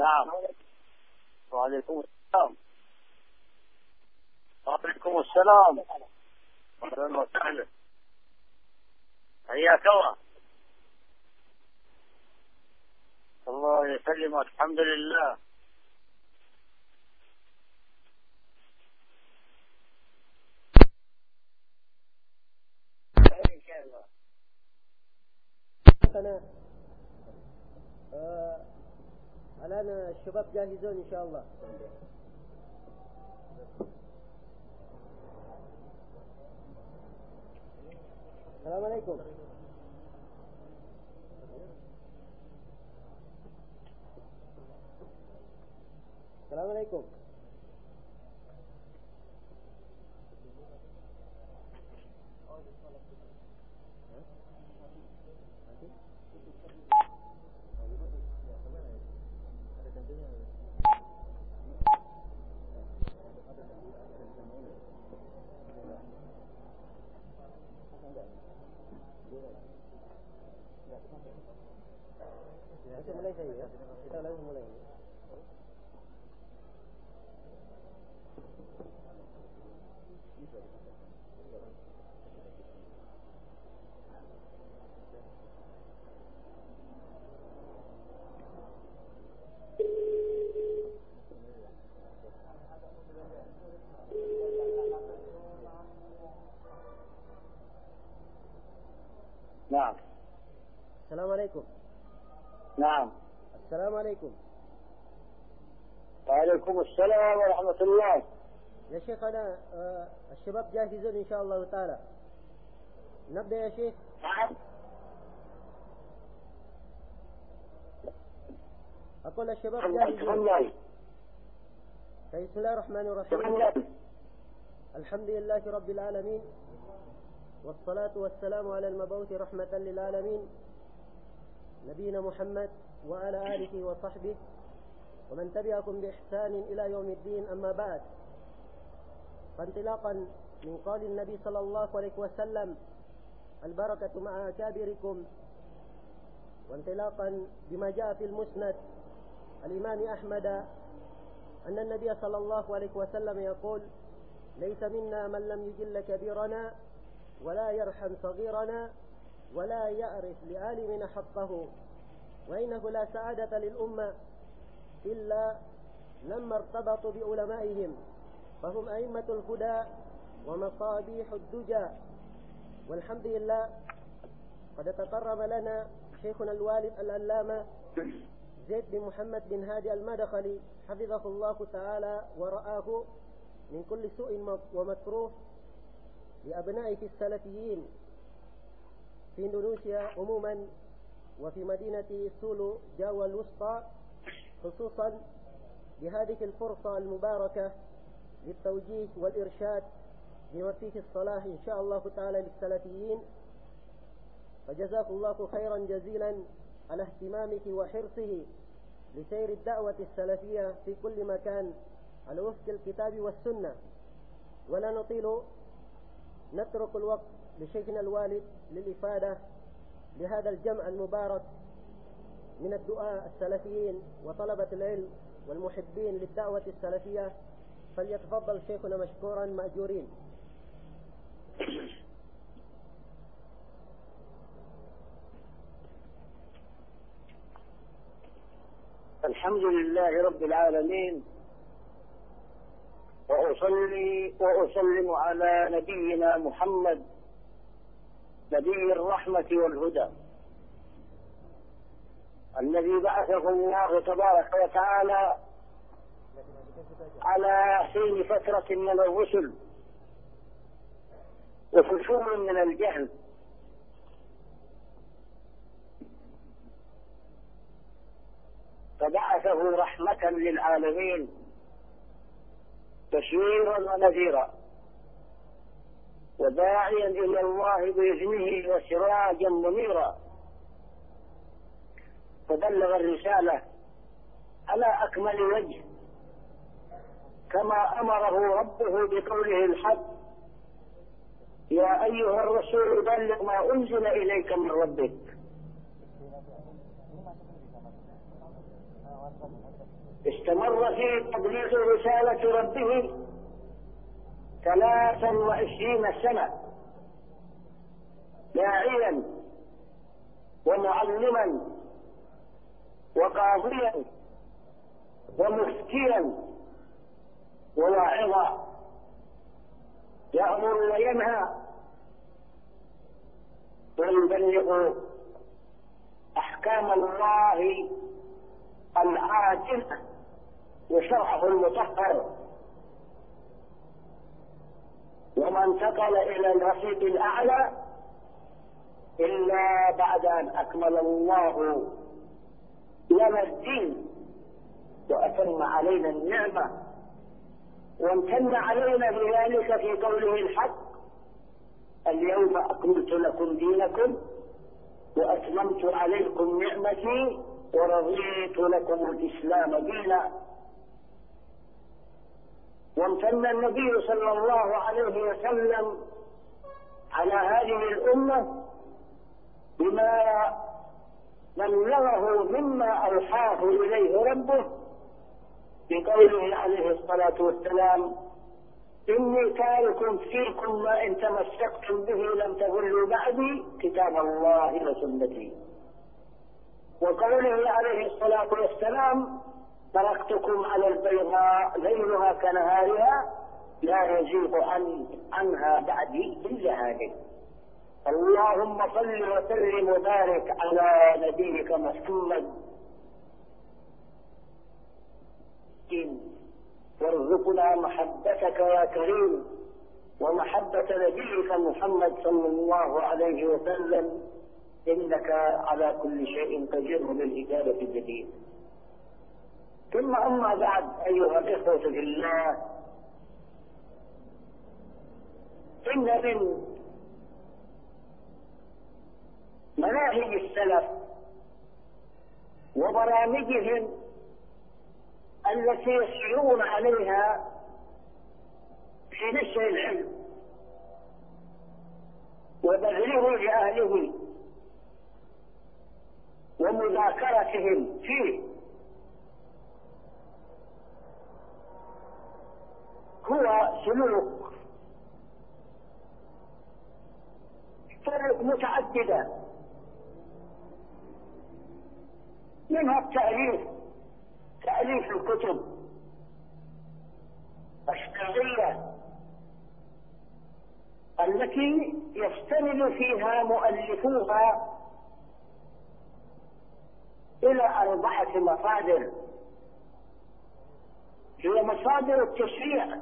نعم. وعليكم السلام. وعليكم السلام. أهلا وسهلا. حياك الله. الله يسلمك. الحمد لله. أنا آه الآن الشباب جاهزون إن شاء الله. السلام عليكم. السلام عليكم. عليكم. نعم. السلام عليكم. وعليكم السلام ورحمة الله. يا شيخ أنا آه الشباب جاهزون إن شاء الله تعالى. نبدأ يا شيخ. نعم. أقول الشباب جاهزون. بسم الله الرحمن الرحيم. الحمد لله رب العالمين. والصلاة والسلام على المبعوث رحمة للعالمين. نبينا محمد وعلى آله وصحبه ومن تبعكم بإحسان إلى يوم الدين أما بعد. فانطلاقا من قول النبي صلى الله عليه وسلم البركة مع أكابركم. وانطلاقا بما جاء في المسند الإمام أحمد أن النبي صلى الله عليه وسلم يقول ليس منا من لم يجل كبيرنا ولا يرحم صغيرنا ولا يعرف لعالمنا حقه وإنه لا سعادة للأمة إلا لما ارتبطوا بعلمائهم فهم أئمة الهدى ومصابيح الدجى. والحمد لله قد تقرب لنا شيخنا الوالد العلامة زيد بن محمد بن هادي المدخلي حفظه الله تعالى ورآه من كل سوء ومكروه لأبنائه السلفيين. في إندونيسيا عموما وفي مدينة سولو جاوا الوسطى خصوصا بهذه الفرصة المباركة للتوجيه والإرشاد بما فيه الصلاح إن شاء الله تعالى للسلفيين. فجزاك الله خيرا جزيلا على اهتمامك وحرصه لسير الدعوة السلفية في كل مكان على وفق الكتاب والسنة. ولا نطيل نترك الوقت لشيخنا الوالد للإفادة لهذا الجمع المبارك من الدعاء السلفيين وطلبة العلم والمحبين للدعوة السلفية فليتفضل شيخنا مشكورا مأجورين. الحمد لله رب العالمين وأصلي وأسلم على نبينا محمد نبي الرحمة والهدى. الذي بعثه الله تبارك وتعالى على حين فترة من الرسل. وفشول من الجهل. فبعثه رحمة للعالمين. بشيرا ونذيرا. وداعيا إلى الله بإذنه وسراجا منيرا. فبلغ الرسالة على أكمل وجه؟ كما أمره ربه بقوله الحق يا أيها الرسول بلغ ما أنزل إليك من ربك. استمر في تبليغ رسالة ربه ثلاثا وعشرين سنة. داعيا ومعلما وقاضيا ومفتيا وواعظا. يأمر وينهى ويبلغ أحكام الله العاجلة وشرعه المطهر. وما انتقل إلى الرفيق الأعلى إلا بعد أن أكمل الله لنا الدين وأتم علينا النعمة وامتن علينا بذلك في قوله الحق اليوم أكملت لكم دينكم وأتممت عليكم نعمتي ورضيت لكم الإسلام دينا وامتن النبي صلى الله عليه وسلم على هذه الأمة بما بلغه مما أوحاه إليه ربه بقوله عليه الصلاة والسلام إني تارك فيكم ما إن تمسكتم به لم تضلوا بعدي كتاب الله وسنتي. وقوله عليه الصلاة والسلام تركتكم على البيضاء ليلها كنهارها لا يزيغ عن عنها بعدي إلا هذه. اللهم صل وسلم وبارك على نبيك محمد. وارزقنا محبتك يا كريم ومحبة نبيك محمد صلى الله عليه وسلم. إنك على كل شيء قدير بالإجابة الجديد. ثم أما بعد أيها الإخوة في الله إن من مناهج السلف وبرامجهم التي يسعون عليها في نشر العلم وبذله لأهله ومذاكرتهم فيه. هو سلوك. طرق متعددة. منها التأليف. تأليف الكتب. الشرعية التي يستند فيها مؤلفوها إلى أربعة مصادر. هي مصادر التشريع.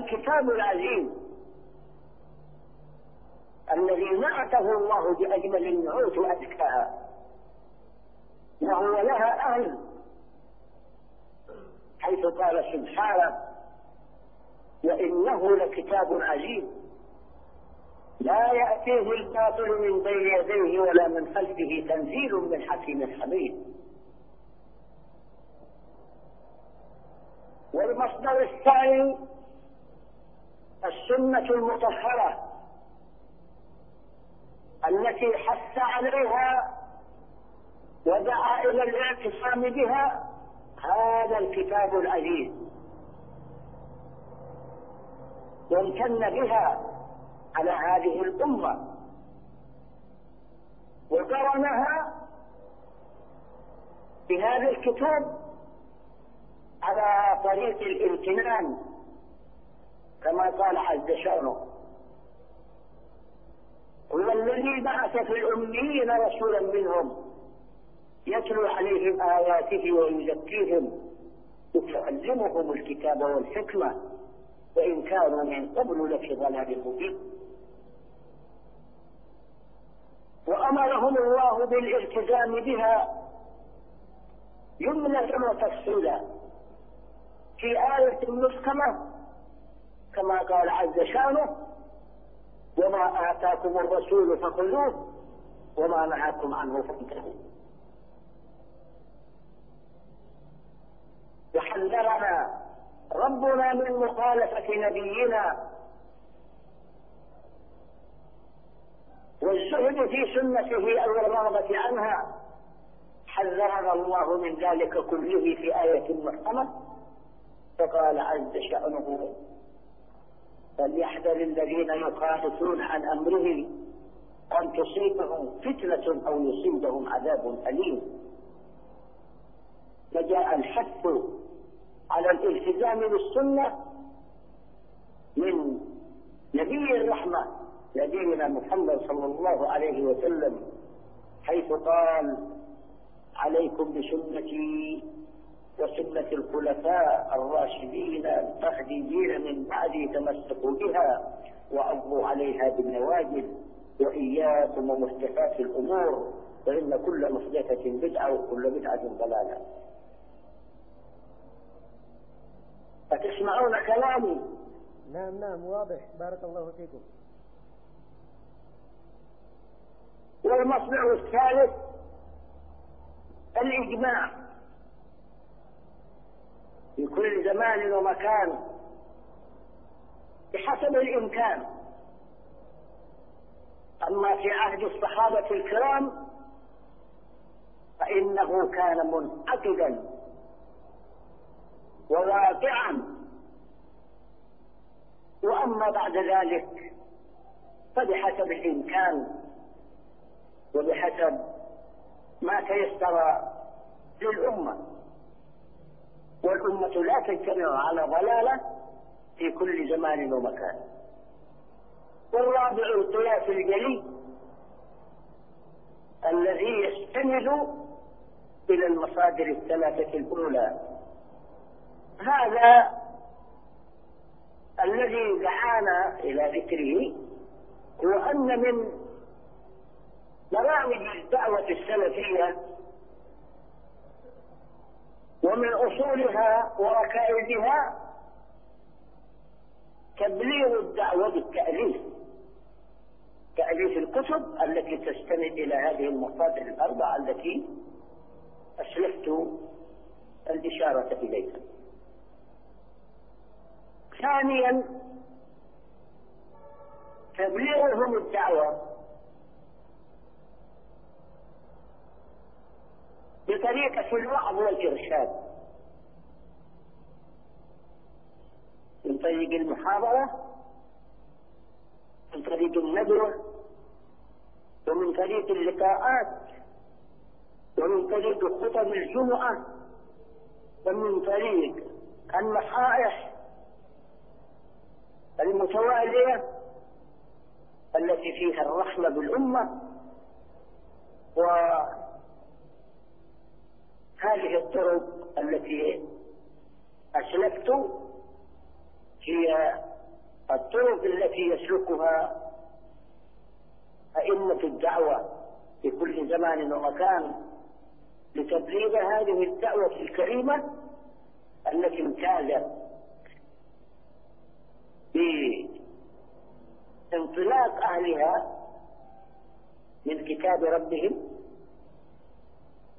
الكتاب العزيز الذي نعته الله بأجمل النعوت وأزكاها وهو لها أهل. حيث قال سبحانه وإنه لكتاب عزيز. لا يأتيه الباطل من بين يديه ولا من خلفه تنزيل من حكيم حميد. والمصدر الثاني السنة المطهرة التي حث عليها ودعا إلى الاعتصام بها هذا الكتاب العزيز. وامتن بها على هذه الأمة. وقرنها بهذا الكتاب على طريق الامتنان. كما قال عز شأنه. هو الذي بعث في الأميين رسولا منهم يتلو عليهم آياته ويزكيهم ويعلمهم الكتاب والحكمة وإن كانوا من قبل لفي ضلال مبين. وأمرهم الله بالالتزام بها جملة وتفصيلا في آية محكمة كما قال عز شأنه وما آتاكم الرسول فخذوه وما نهاكم عنه فانتهوا. وحذرنا ربنا من مخالفة نبينا والزهد في سنته أو الرغبة عنها حذرنا الله من ذلك كله في آية محكمة. فقال عز شأنه فليحذر الذين يخالفون عن أمره أن تصيبهم فتنة أو يصيبهم عذاب أليم. فجاء الحث على الالتزام بالسنة من نبي الرحمة نبينا محمد صلى الله عليه وسلم حيث قال عليكم بسنتي وسنة الخلفاء الراشدين المهديين من بعدي تمسكوا بها وعضوا عليها بالنواجذ وإياكم ومحدثات الأمور فإن كل محدثة بدعة وكل بدعة ضلالة. فتسمعون كلامي؟ نعم نعم واضح. بارك الله فيكم. والمصنع الثالث الإجماع. في كل زمان ومكان بحسب الإمكان. أما في عهد الصحابة الكرام فإنه كان منعقدا وواقعا. وأما بعد ذلك فبحسب الإمكان وبحسب ما تيسر للأمة. والأمة لا تجتمع على ضلالة في كل زمان ومكان. والرابع القياس الجلي الذي يستند إلى المصادر الثلاثة الأولى. هذا الذي دعانا إلى ذكره هو أن من برامج الدعوة السلفية ومن أصولها وركائزها تبليغ الدعوة بالتأليف. تأليف الكتب التي تستند إلى هذه المصادر الأربعة التي أسلفت الإشارة إليها. ثانيا تبليغهم الدعوة بطريقة الوعظ والإرشاد. من طريق المحاضرة من طريق الندوة ومن طريق اللقاءات ومن طريق خطب الجمعة ومن طريق النصائح المتوالية التي فيها الرحمة بالأمة وهذه الطرق التي أسلفت هي الطرق التي يسلكها أئمة الدعوة في كل زمان ومكان لتبليغ هذه الدعوة الكريمة التي امتازت بانطلاق أهلها من كتاب ربهم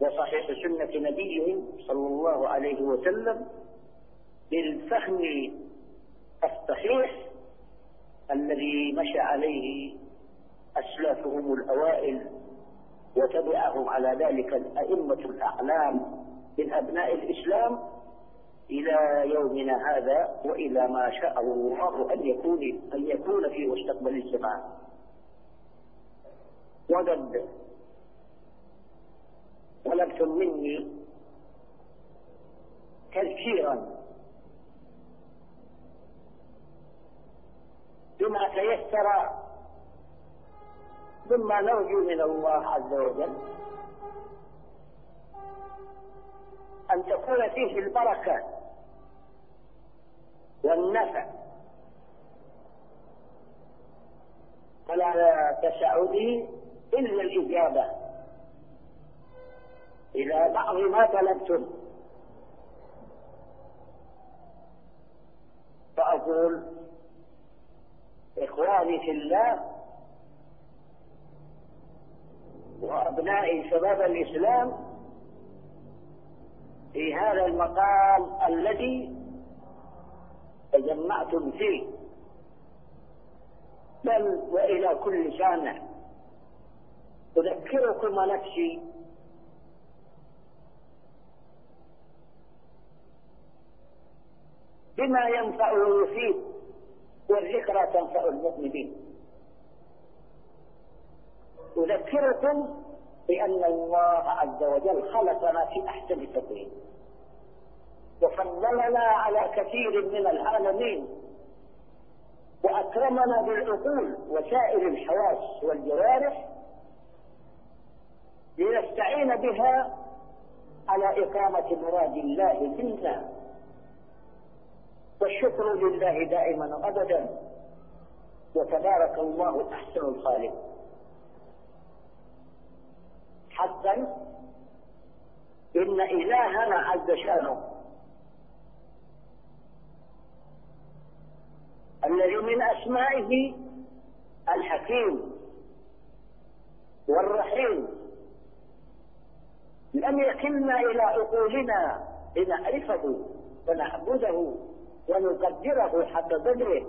وصحيح سنة نبيهم صلى الله عليه وسلم بالفهم الصحيح الذي مشى عليه أسلافهم الأوائل وتبعهم على ذلك الأئمة الأعلام من أبناء الإسلام إلى يومنا هذا وإلى ما شاء الله أن يكون أن يكون في مستقبل الزمان وقد طلبتم مني تذكيرا بما تيسر مما نرجو من الله عز وجل أن تكون فيه البركة والنفع. فلا تسع به إلا الإجابة. إلى بعض ما طلبتم فأقول إخواني في الله وأبنائي شباب الإسلام في هذا المقام الذي تجمعتم فيه. بل وإلى كل سامع أذكركم ونفسي بما ينفع ويفيد والذكرى تنفع المؤمنين. أذكركم بأن الله عز وجل خلقنا في أحسن تقويم. وفضلنا على كثير من العالمين. وأكرمنا بالعقول وسائر الحواس والجوارح. لنستعين بها على إقامة مراد الله منا. والشكر لله دائما أبدا وتبارك الله أحسن الخالق. حقا إن إلهنا عز شأنه. الذي من أسمائه الحكيم والرحيم. لم يكلنا إلى عقولنا لنعرفه ونعبده. ونقدره حق قدره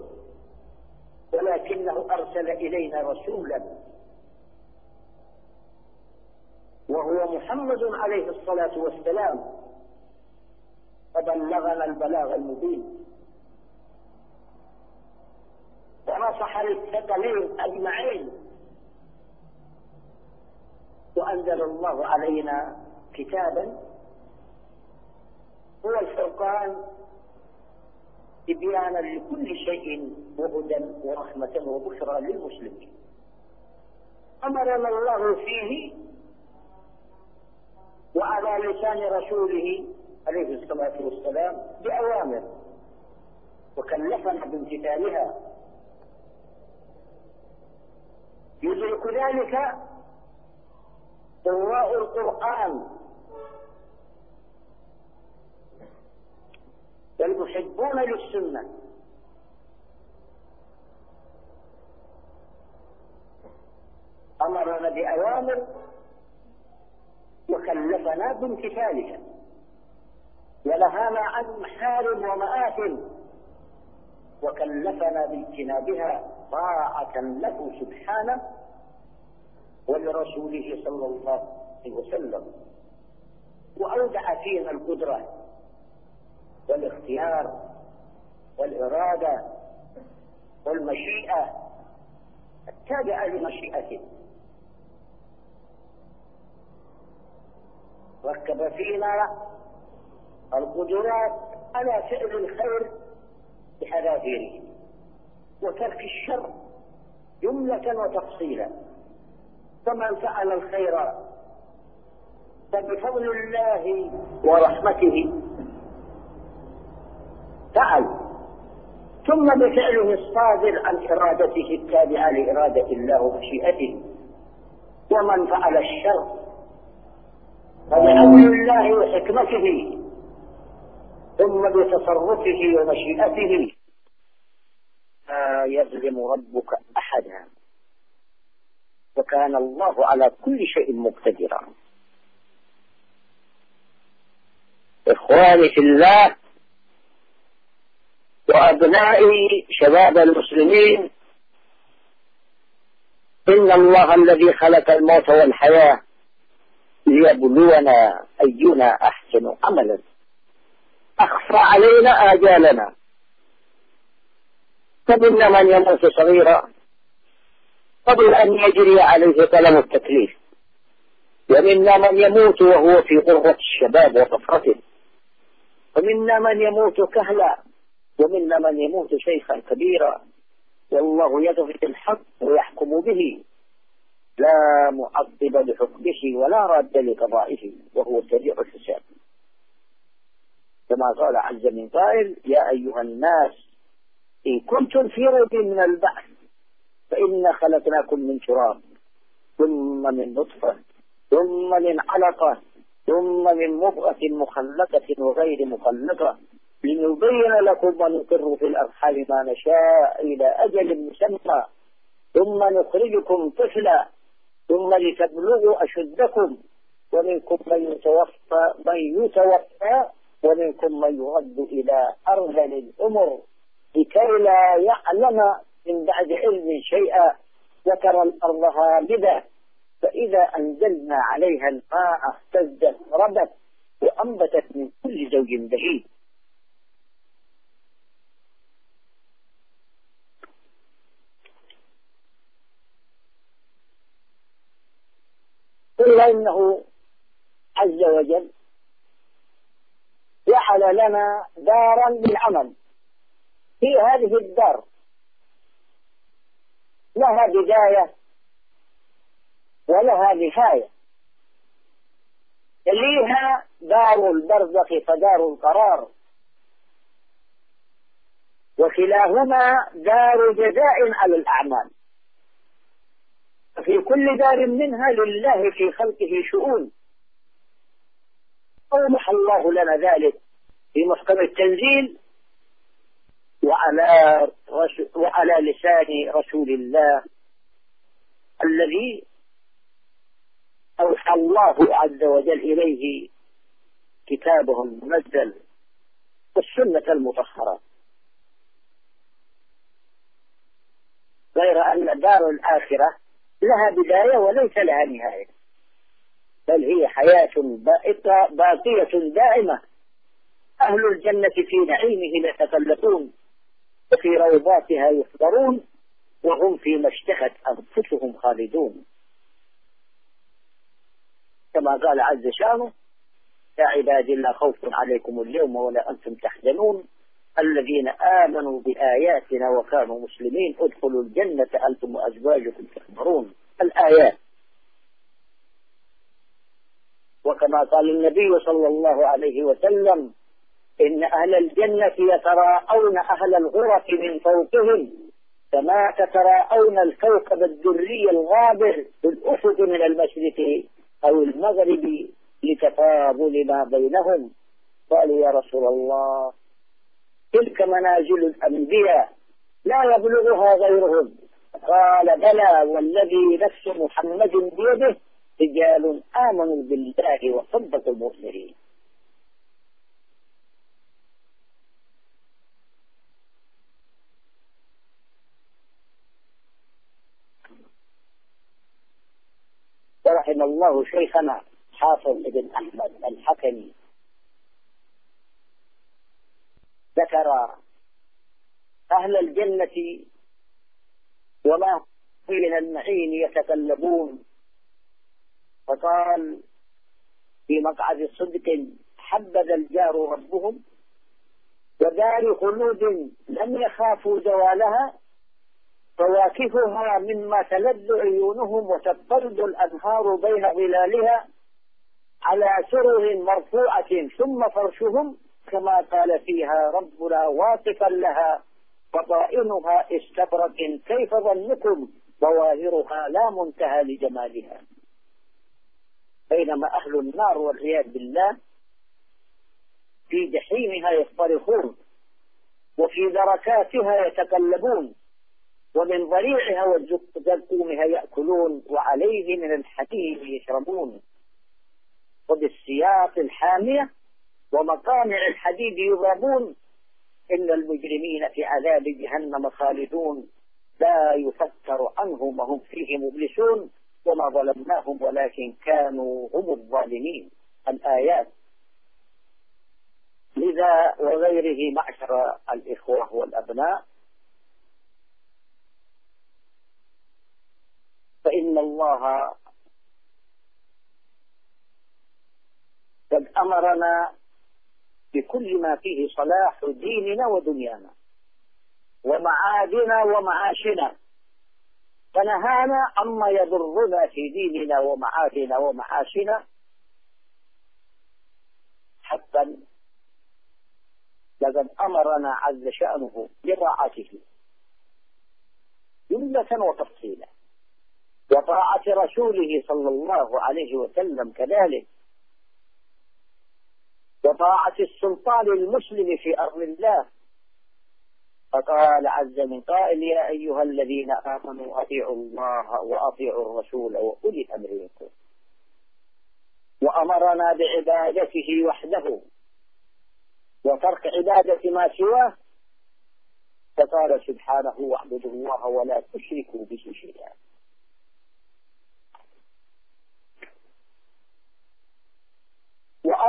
ولكنه أرسل إلينا رسولا. وهو محمد عليه الصلاة والسلام. فبلغنا البلاغ المبين. ونصح للثقلين أجمعين. وأنزل الله علينا كتابا. هو الفرقان تبيانا لكل شيء وهدى ورحمة وبشرى للمسلمين. أمرنا الله فيه وعلى لسان رسوله عليه الصلاة والسلام بأوامر وكلفنا بامتثالها. يدرك ذلك قراء القرآن. والمحبون للسنة. أمرنا بأوامر وكلفنا بامتثالها. ونهانا عن محارم ومآثم وكلفنا باجتنابها طاعة له سبحانه ولرسوله صلى الله عليه وسلم. وأودع فينا القدرة. والاختيار والإرادة والمشيئة. التابعة لمشيئته ركب فينا القدرات على فعل الخير بحذافيره. وترك الشر جملة وتفصيلا. فمن فعل الخير فبفضل الله ورحمته. فعل ثم بفعله الصادر عن إرادته التابعة لإرادة الله ومشيئته ومن فعل الشر فبأمر الله وحكمته ثم بتصرفه ومشيئته. لا يظلم ربك أحدا. وكان الله على كل شيء مقتدرا. إخواني في الله وأبنائي شباب المسلمين إن الله الذي خلق الموت والحياة ليبلونا أينا أحسن عملا. أخفى علينا آجالنا. فمنا من يموت صغيرا قبل أن يجري عليه قلم التكليف. ومنا من يموت وهو في قرة الشباب وطفرته. ومنا من يموت كهلا. ومنا من يموت شيخا كبيرا والله يضغط الحق ويحكم به. لا معقب لحكمه ولا راد لقضائه وهو سريع الحساب. كما قال عز من قائل يا أيها الناس إن كنتم في ريب من البعث فإنا خلقناكم من تراب ثم من نطفة ثم من علقة ثم من مضغة مخلقة وغير مخلقة. لنبين لكم ونقر في الأرحام ما نشاء إلى أجل مسمى. ثم نخرجكم طفلا. ثم لتبلغوا أشدكم. ومنكم من يتوفى من يتوفى. ومنكم من يرد إلى أرذل الأمر. لكي لا يعلم من بعد علم شيئا وترى الأرض هامدة. فإذا أنزلنا عليها الماء اهتزت ربت وأنبتت من كل زوج بهيج. إنه عز وجل جعل لنا دارا للعمل في هذه الدار. لها بداية ولها نهاية. تليها دار البرزخ فدار القرار. وكلاهما دار جزاء على الأعمال. في كل دار منها لله في خلقه شؤون. أوضح الله لنا ذلك في محكم التنزيل وعلى وعلى لسان رسول الله الذي أوحى الله عز وجل إليه كتابه المنزل والسنة المطهرة. غير أن دار الآخرة لها بداية وليس لها نهاية. بل هي حياة باقية دائمة. أهل الجنة في نعيمه يتكلفون وفي روضاتها يحضرون وهم فيما اشتهت أنفسهم خالدون. كما قال عز شانه يا عبادي لا خوف عليكم اليوم ولا أنتم تحزنون. الذين آمنوا بآياتنا وكانوا مسلمين ادخلوا الجنة أنتم وأزواجكم تحضرون الآيات. وكما قال النبي صلى الله عليه وسلم إن أهل الجنة يتراءون أهل الغرف من فوقهم كما تتراءون الكوكب الدري الغابر بالأفق من المشرق أو المغرب لتفاضل ما بينهم. قالوا يا رسول الله تلك منازل الأنبياء لا يبلغها غيرهم. قال بلى والذي نفس محمد بيده رجال آمنوا بالله وصدقوا المرسلين ورحم الله شيخنا حافظ ابن أحمد الحكمي. ذكر أهل الجنة وما من النعيم يتكلمون. فقال في مقعد صدق حبذ الجار ربهم ودار خلود لم يخافوا زوالها فواكهها مما تلذ عيونهم وتضطرد الأنهار بين ظلالها على سرر مرفوعة ثم فرشهم كما قال فيها ربنا واصفا لها فطائنها استبرق كيف ظنكم ظواهرها لا منتهى لجمالها. بينما أهل النار والعياذ بالله في جحيمها يصطرخون وفي دركاتها يتقلبون ومن ضريعها وزقومها يأكلون وعليه من الحديد يشربون. وبالسياط الحامية ومقامع الحديد يضربون إن المجرمين في عذاب جهنم خالدون. لا يفكر عنهم وهم فيه مبلسون. وما ظلمناهم ولكن كانوا هم الظالمين. الآيات لذا وغيره معشر الإخوة والأبناء. فإن الله قد أمرنا بكل ما فيه صلاح ديننا ودنيانا ومعادنا ومعاشنا. فنهانا عما يضرنا في ديننا ومعادنا ومعاشنا حتى لقد أمرنا عز شأنه بطاعته. جملة وتفصيلا. وطاعة رسوله صلى الله عليه وسلم كذلك. وطاعة السلطان المسلم في أرض الله. فقال عز من قائل يا أيها الذين آمنوا أطيعوا الله وأطيعوا الرسول وأولي الأمر منكم. وأمرنا بعبادته وحده. وترك عبادة ما سواه. فقال سبحانه واعبدوا الله ولا تشركوا به شيئا.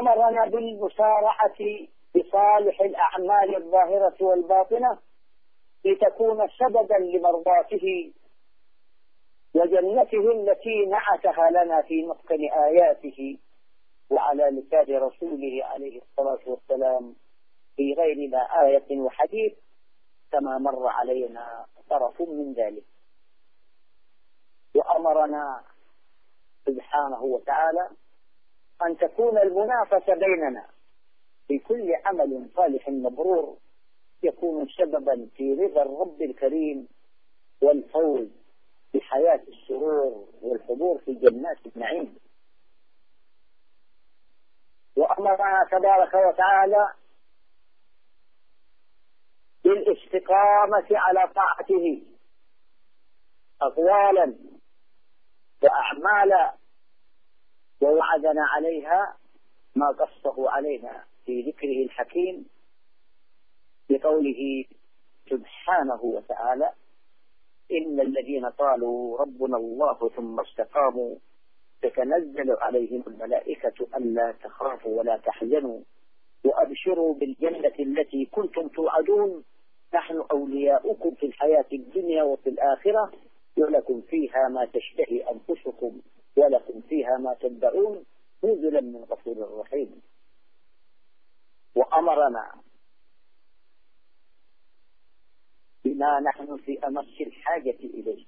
وأمرنا بالمسارعة بصالح الأعمال الظاهرة والباطنة لتكون سببا لمرضاته وجنته التي نعتها لنا في محكم آياته وعلى لسان رسوله عليه الصلاة والسلام في غيرنا آية وحديث كما مر علينا طرف من ذلك. وأمرنا سبحانه وتعالى أن تكون المنافسة بيننا. في كل عمل صالح مبرور يكون سببا في رضا الرب الكريم والفوز بحياة السرور والحضور في جنات النعيم. وأمرنا تبارك وتعالى بالاستقامة على طاعته أقوالا وأعمالا ووعدنا عليها ما قصه علينا في ذكره الحكيم بقوله سبحانه وتعالى إن الذين قالوا ربنا الله ثم استقاموا تتنزل عليهم الملائكة ألا تخافوا ولا تحزنوا وأبشروا بالجنة التي كنتم توعدون. نحن أولياؤكم في الحياة الدنيا وفي الآخرة ولكم فيها ما تشتهي أنفسكم. ولكم فيها ما تدعون نزلا من غفور رحيم. وأمرنا بما نحن في أمس الحاجة إليه.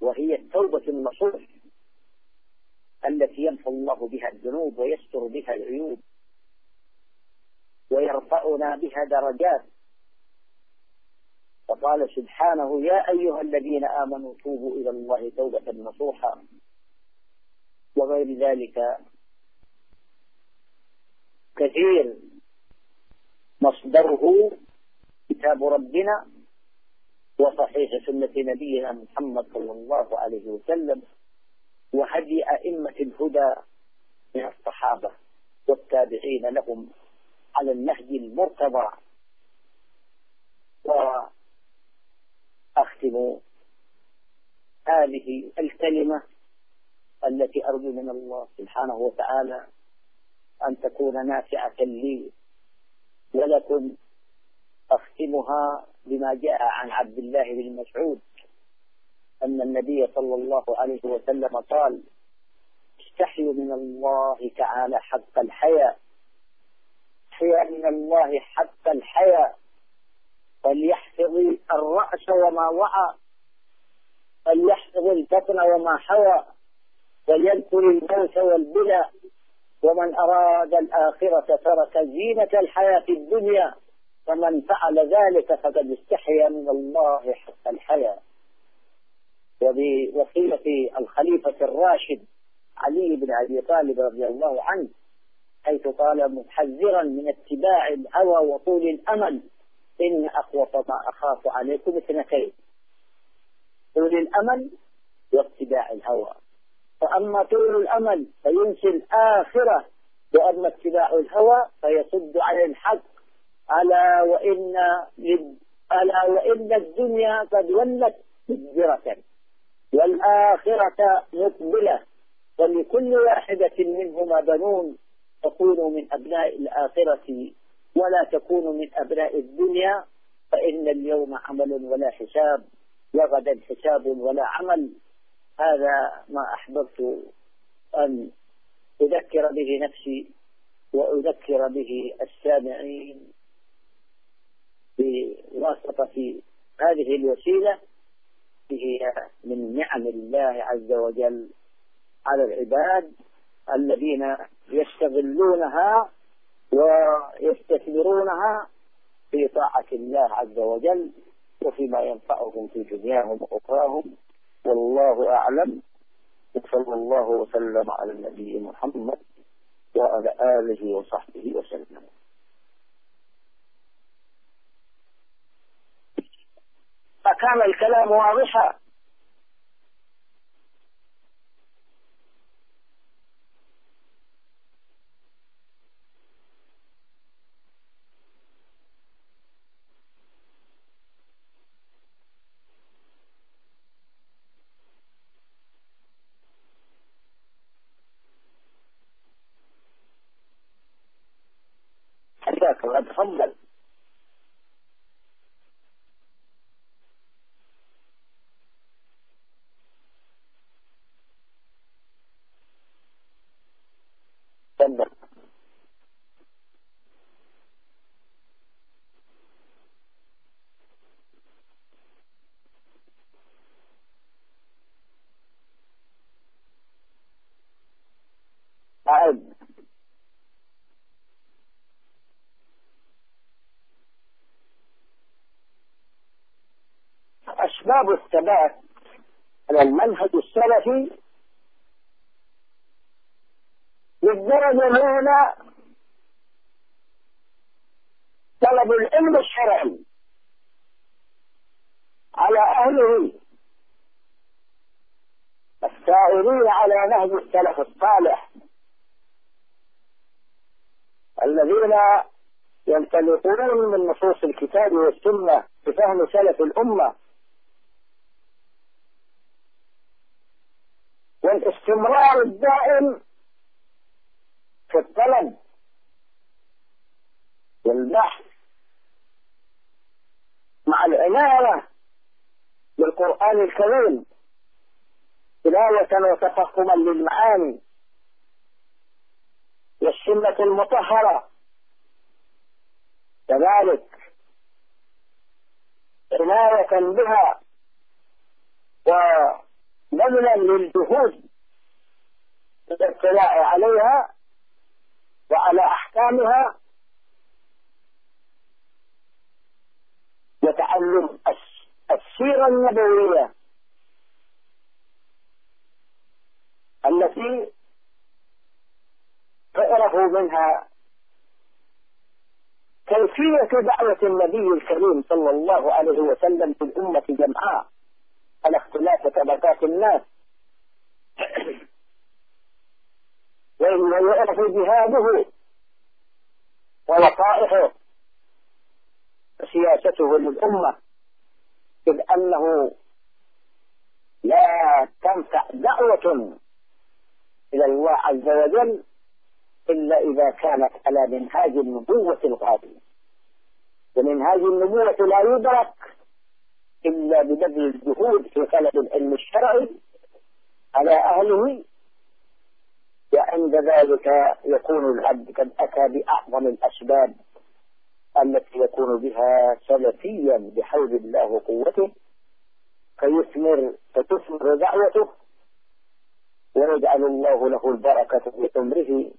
وهي التوبة النصوح التي يمحو الله بها الذنوب ويستر بها العيوب ويرفعنا بها درجات فقال سبحانه يا أيها الذين آمنوا توبوا إلى الله توبة نصوحا. وغير ذلك كثير مصدره كتاب ربنا وصحيح سنة نبينا محمد صلى الله عليه وسلم وهدي أئمة الهدى من الصحابة والتابعين لهم على النهج المرتضى. وأختم هذه الكلمة التي أرجو من الله سبحانه وتعالى أن تكون نافعة لي ولكم أختمها بما جاء عن عبد الله بن مسعود أن النبي صلى الله عليه وسلم قال استحيوا من الله تعالى حق الحياء حياء من الله حق الحياء فليحفظ الرأس وما وعى فليحفظ البطن وما حوى وليذكر الموت والبلى ومن أراد الآخرة ترك زينة الحياة الدنيا فمن فعل ذلك فقد استحيا من الله حق الحياة. وبوصية الخليفة الراشد علي بن أبي طالب رضي الله عنه حيث قال محذرا من اتباع الهوى وطول الأمل إن أخوف ما أخاف عليكم اثنتين. طول الأمل واتباع الهوى. فأما طول الأمل فينسي الآخرة وأما اتباع الهوى فيصد عن الحق. ألا وإن ألا وإن الدنيا قد ولت مدبرة والآخرة مقبلة. ولكل واحدة منهما بنون. تكونوا من أبناء الآخرة ولا تكونوا من أبناء الدنيا فإن اليوم عمل ولا حساب وغدا حساب ولا عمل. هذا ما أحببت أن أذكر به نفسي وأذكر به السامعين بواسطة هذه الوسيلة هي من نعم الله عز وجل على العباد الذين يستغلونها ويستثمرونها في طاعة الله عز وجل وفيما ينفعهم في دنياهم وأخراهم. والله أعلم. وصلى الله وسلم على النبي محمد وعلى آله وصحبه وسلم. أكان الكلام واضحا حياك الله تفضل أسباب الثبات على المنهج السلفي للدرجة الأولى طلب العلم الشرعي على أهله السائرين على نهج السلف الصالح الذين ينطلقون من نصوص الكتاب والسنة بفهم سلف الأمة والاستمرار الدائم في الطلب والبحث مع العناية بالقرآن الكريم تلاوة وتفهما للمعاني والسنة المطهرة. كذلك عناية بها وبذلا للجهود الاطلاع عليها وعلى أحكامها وتعلم السيرة النبوية التي تعرف منها كيفية دعوة النبي الكريم صلى الله عليه وسلم في الأمة جمعاء. على اختلاف طبقات الناس. ويعرف جهاده ولطائفه وسياسته للأمة إذ أنه لا تنفع دعوة إلى الله عز وجل إلا إذا كانت على منهاج النبوة الغالية. ومنهاج النبوة لا يدرك إلا ببذل الجهود في طلب العلم الشرعي على أهله وعند ذلك يكون العبد قد أتى بأعظم الأسباب التي يكون بها سلفيا بحول الله وقوته فيثمر فتثمر دعوته ويجعل الله له البركة في عمره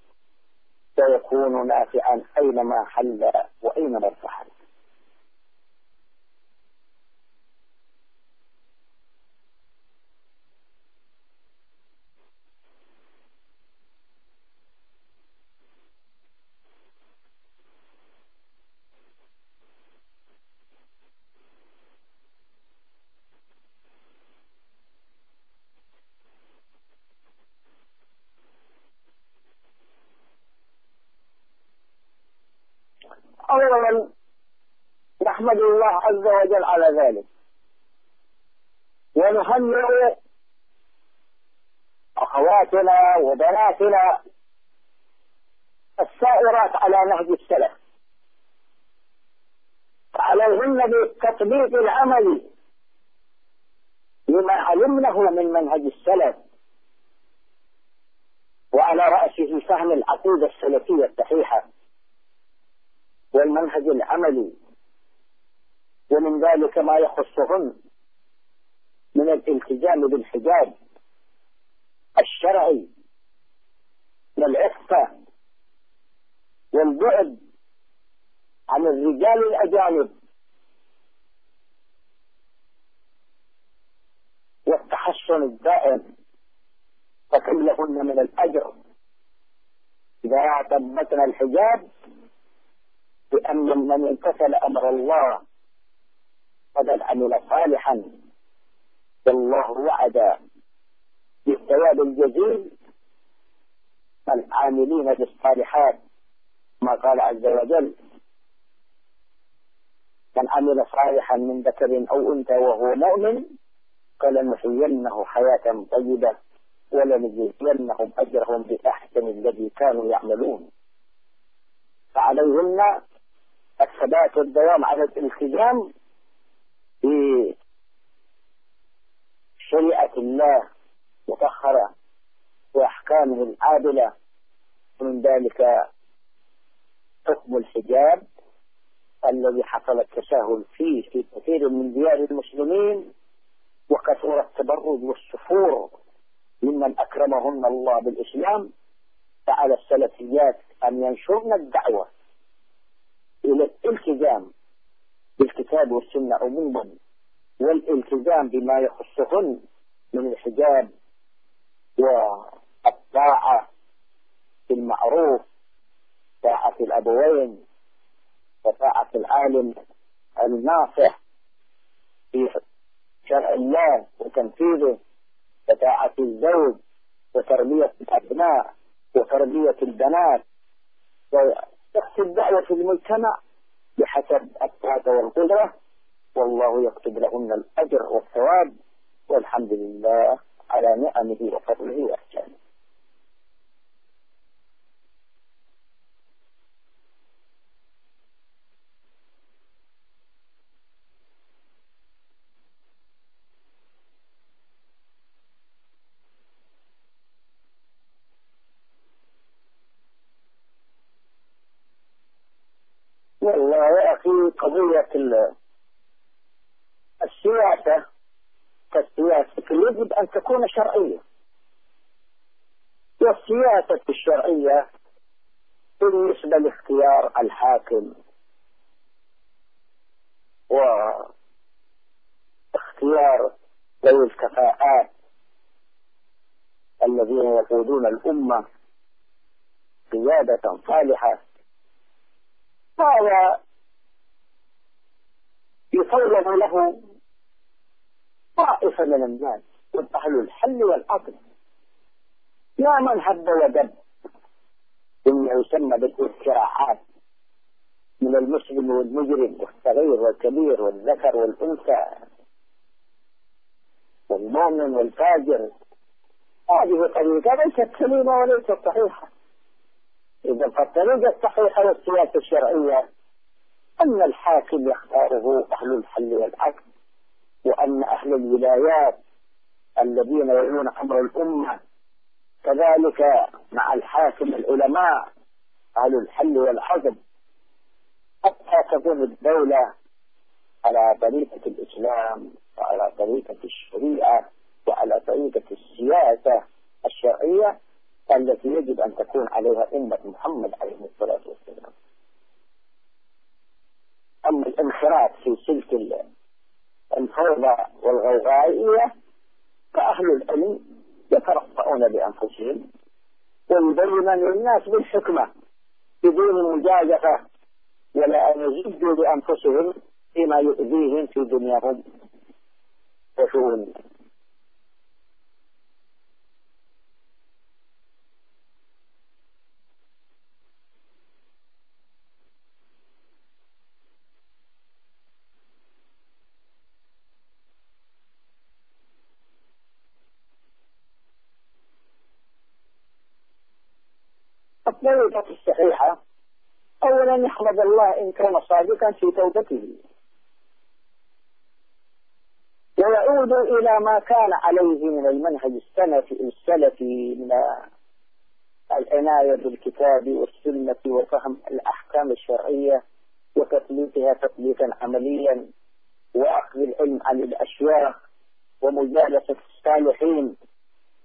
فيكون نافعا أينما حل وأينما ارتحل أولا نحمد الله وجل على ذلك. ونهنئ أخواتنا وبناتنا السائرات على نهج السلف. فعليهن بالتطبيق العملي لما علمنه من منهج السلف. وعلى رأسه فهم العقيدة السلفية الصحيحة والمنهج العملي. ومن ذلك ما يخصهن من الالتزام بالحجاب الشرعي والعفة والبعد عن الرجال الأجانب والتحسن الدائم فكم لهن من الأجر؟ إذا اعتبتنا الحجاب بأن من امتثل أمر الله قد عمل صالحا. والله وعد بالثواب الجزيل. العاملين بالصالحات ما قال عز وجل من عمل صالحا من ذكر أو أنثى وهو مؤمن فلنحيينه حياة طيبة ولنجزينهم أجرهم بأحسن الذي كانوا يعملون. فعليهن الثبات والدوام على الالتزام بشريعة الله مطهرة وأحكامه العادلة ومن ذلك حكم الحجاب الذي حصل التساهل فيه في كثير من ديار المسلمين وكثر التبرج والسفور ممن أكرمهن الله بالإسلام فعلى السلفيات أن ينشرن الدعوة إلى الالتزام بالكتاب والسنة عموما والالتزام بما يخصهن من الحجاب والطاعة بالمعروف طاعة الأبوين وطاعة العالم الناصح في شرع الله وتنفيذه وطاعة الزوج وتربية الأبناء وتربية البنات وتقصد الدعوة في المجتمع. بحسب الطاقة والقدرة والله يكتب لهن الأجر والثواب والحمد لله على نعمه وفضله وإحسانه والله يا أخي قضية السياسة كالسياسة يجب أن تكون شرعية والسياسة الشرعية بالنسبة لاختيار الحاكم واختيار ذوي الكفاءات الذين يقودون الأمة قيادة صالحة. هذا يفوض له طائفة من الناس أهل الحل والعقل لا من هب ودب. بما يسمى بالاستراحات من المسلم والمجرم والصغير والكبير والذكر والأنثى والمؤمن والفاجر. هذه طريقة ليست سليمة وليست صحيحة. إذا فالطريقة الصحيحة والسياسة الشرعية أن الحاكم يختاره أهل الحل والعقل وأن أهل الولايات الذين يعنون أمر الأمة كذلك مع الحاكم العلماء أهل الحل والعقد حتى تكون الدولة على طريقة الإسلام وعلى طريقة الشريعة وعلى طريقة السياسة الشرعية التي يجب أن تكون عليها أمة محمد عليه الصلاة والسلام. أما الانخراط في سلك الفوضى والغوغائية فأهل العلم يترفعون بأنفسهم ويبينون للناس بالحكمة بدون مجازفة ولا أن يزدوا بأنفسهم فيما يؤذيهم في دنياهم وشؤونهم. الطريقة الصحيحة أولا يحمد الله إن كان صادقا في توبته. ويعود إلى ما كان عليه من المنهج السلفي السلفي من العناية بالكتاب والسنة وفهم الأحكام الشرعية وتطبيقها تطبيقا عمليا وأخذ العلم عن الأشياخ ومجالسة الصالحين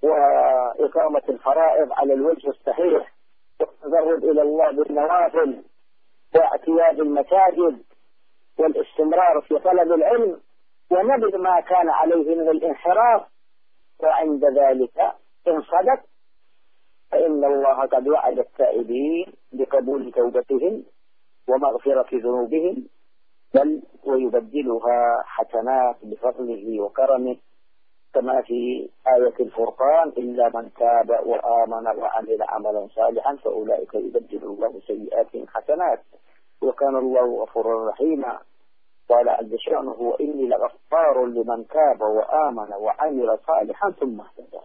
وإقامة الفرائض على الوجه الصحيح. والتقرب إلى الله بالنوافل واعتياد المساجد والاستمرار في طلب العلم ونبذ ما كان عليه من الانحراف وعند ذلك إن صدق فإن الله قد وعد التائبين بقبول توبتهم ومغفرة ذنوبهم بل ويبدلها حسنات بفضله وكرمه. كما في آية الفرقان إلا من تاب وآمن وعمل عملا صالحا فأولئك يبدل الله سيئاتهم حسنات. وكان الله غفورا رحيما. قال عز شأنه وإني لغفار لمن تاب وآمن وعمل صالحا ثم اهتدى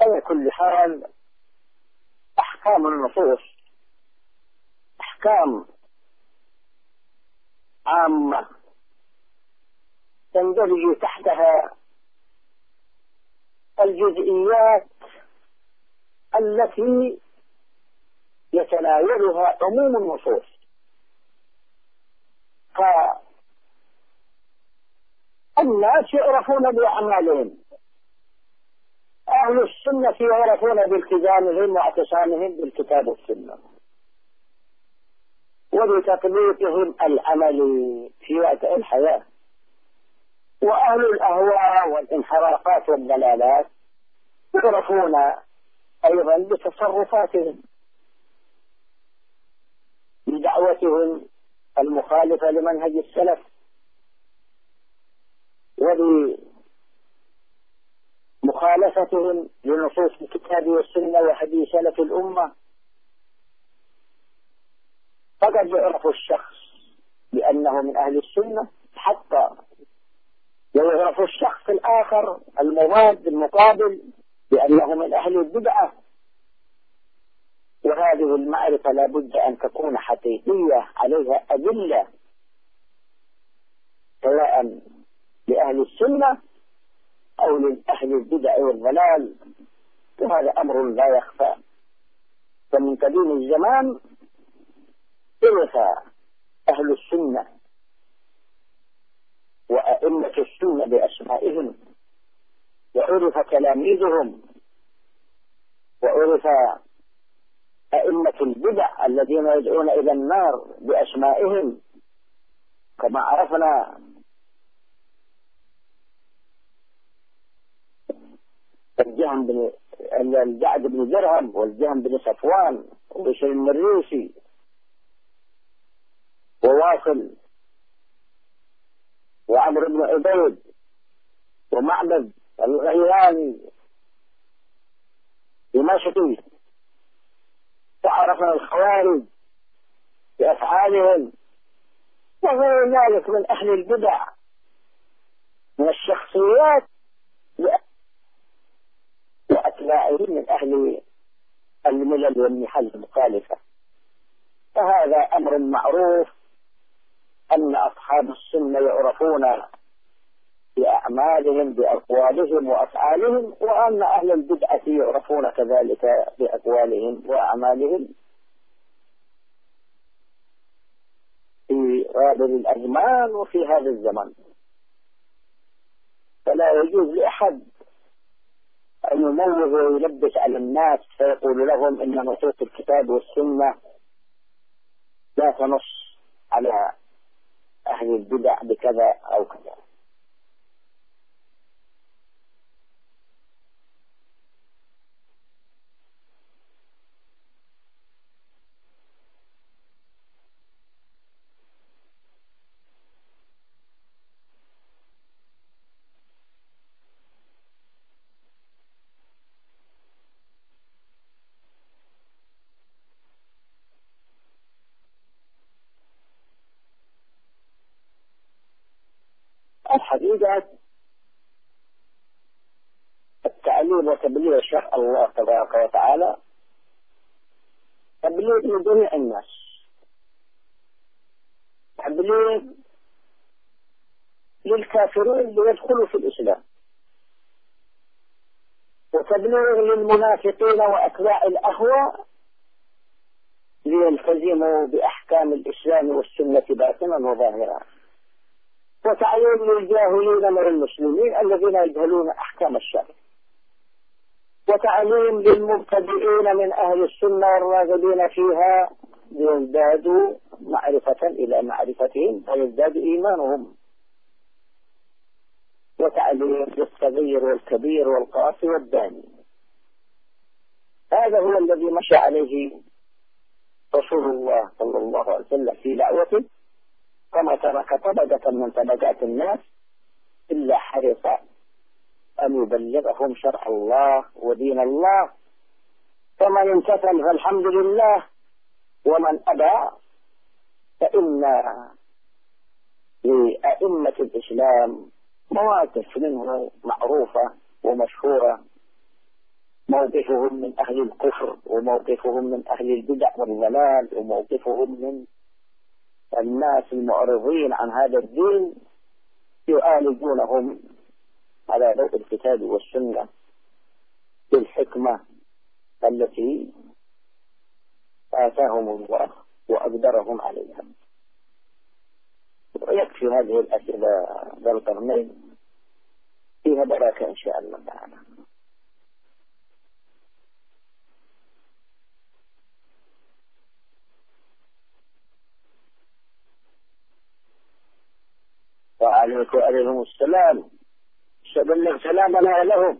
على كل حال أحكام النصوص أحكام عامة تندرج تحتها. الجزئيات التي يتناولها عموم النصوص. فالناس يعرفون بأعمالهم. أهل السنة يعرفون بالتزامهم واعتصامهم بالكتاب والسنة. وبتطبيقهم العملي في واقع الحياة. وأهل الأهواء والانحرافات والضلالات يعرفون أيضا بتصرفاتهم بدعوتهم المخالفة لمنهج السلف وبمخالفتهم لنصوص الكتاب والسنة وحديث سلف الأمة. فقد يعرف الشخص بأنه من أهل السنة حتى ويعرف الشخص الآخر المضاد المقابل بأنه من أهل البدعة. وهذه المعرفة لابد أن تكون حقيقية عليها أدلة سواء لأهل السنة أو لأهل البدع والضلال. وهذا أمر لا يخفى. فمن قديم الزمان عرف أهل السنة وأئمة السنة بأسمائهم وعرف تلاميذهم وعرف أئمة البدع الذين يدعون إلى النار بأسمائهم. كما عرفنا الجهم بن الجعد بن درهم والجهم بن صفوان وبشر المريسي وواصل وعمر بن عبيد ومعبد الغيلاني دمشقي تعرف الخوارج بأفعالهم وغير ذلك من أهل البدع من الشخصيات وأتباعهم من أهل الملل والنحل المخالفة. فهذا أمر معروف أن أصحاب السنة يعرفون بأعمالهم بأقوالهم وأفعالهم وأن أهل البدعة يعرفون كذلك بأقوالهم وأعمالهم. في غابر الأزمان وفي هذا الزمن. فلا يجوز لأحد أن يموز ويلبس على الناس فيقول لهم إن نصوص الكتاب والسنة لا تنص على أهل البدع بكذا أو كذا. وتبليغ شرع الله تبارك وتعالى تبليغ لجميع الناس. تبليغ للكافرين ليدخلوا في الإسلام. وتبليغ للمنافقين وأتباع الأهواء ليلتزموا بأحكام الإسلام والسنة باطنا وظاهرا. وتعليم للجاهلين من المسلمين الذين يجهلون أحكام الشرع. وتعليم للمبتدئين من أهل السنة والراغبين فيها ليزدادوا معرفة إلى معرفتهم ويزداد إيمانهم. وتعليم للصغير والكبير والقاسي والداني. هذا هو الذي مشى عليه رسول الله صلى الله عليه وسلم في دعوته. كما ترك طبقة من طبقات الناس إلا حرص أن يبلغهم شرع الله ودين الله. فمن امتثل فالحمد لله. ومن أبى فإن لأئمة الإسلام مواقف منه معروفة ومشهورة. موقفهم من أهل الكفر وموقفهم من أهل البدع والضلال وموقفهم من الناس المعرضين عن هذا الدين يعالجونهم على ضوء الكتاب والسنة بالحكمة التي آتاهم الله وأقدرهم عليها. ويكفي هذه الأسئلة ذا القرنين. فيها بركة إن شاء الله تعالى. وعليك وعليهم السلام. بلغ سلامنا لهم.